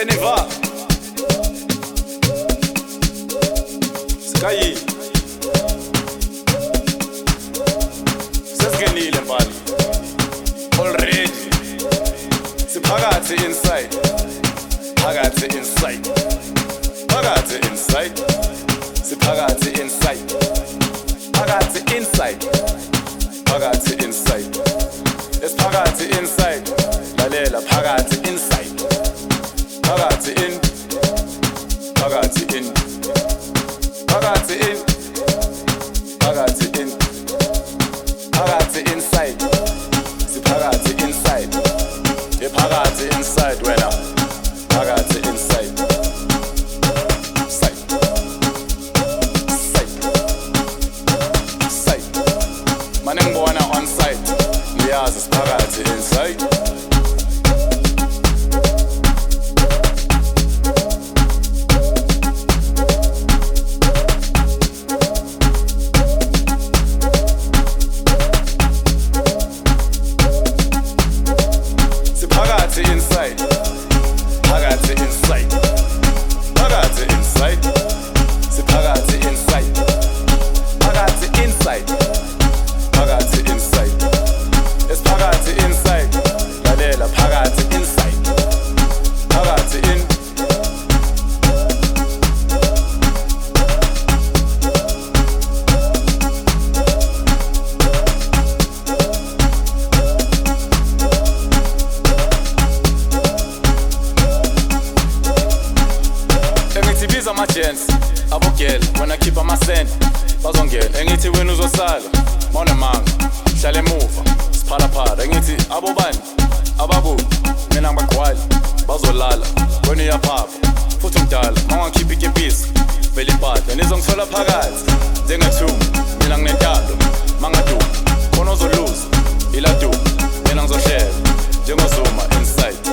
Eneva. Sky. Sesingenile mbali Already. Siphakathi inside. Phakathi inside. Phakathi inside. Siphakathi inside. Phakathi inside. Phakathi inside. Esiphakathi inside. Lalela phakathi phakathi in. Phakathi bazongena engithi wena uzosala. Mawunemanga hlala emuva siphalaphala engithi abobani abakubi mina ngibagqwali bazolala wena uyaphapha futhi umdala mangangikhipha ikepisi vele impahla nizongithola phakathi. Njengethumba mina nginentando mangaduma khona ozoluza iladuma mina ngizohlela njengozuma inside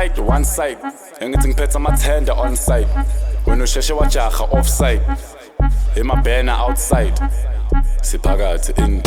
parasite one side. Engithi ngiphethe amathenda on side. Wena usheshe wajaha off side. Emabhena outside. Siphakathi in